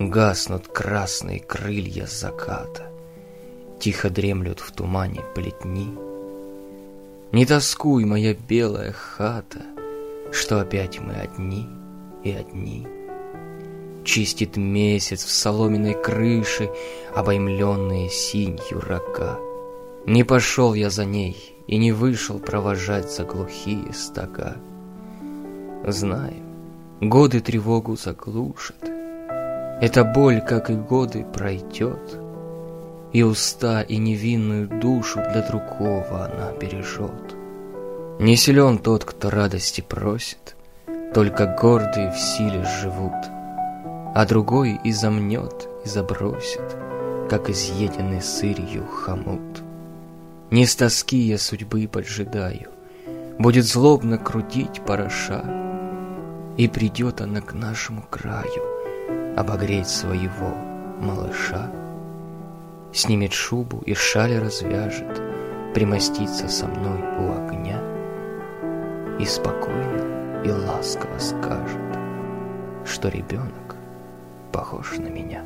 Гаснут красные крылья заката, Тихо дремлют в тумане плетни. Не тоскуй, моя белая хата, Что опять мы одни и одни. Чистит месяц в соломенной крыше Обоймленные синью рога. Не пошел я за ней и не вышел провожать за глухие стога. Знаю, годы тревогу заглушат, Эта боль, как и годы, пройдет, И уста и невинную душу Для другого она бережет. Не силен тот, кто радости просит, Только гордые в силе живут, А другой и замнет, и забросит, Как изъеденный сырью хомут. Не с тоски я судьбы поджидаю, Будет злобно крутить пороша, И придет она к нашему краю Обогреть своего малыша. Снимет шубу и шаль развяжет, Примостится со мной у огня И спокойно и ласково скажет, Что ребенок похож на меня.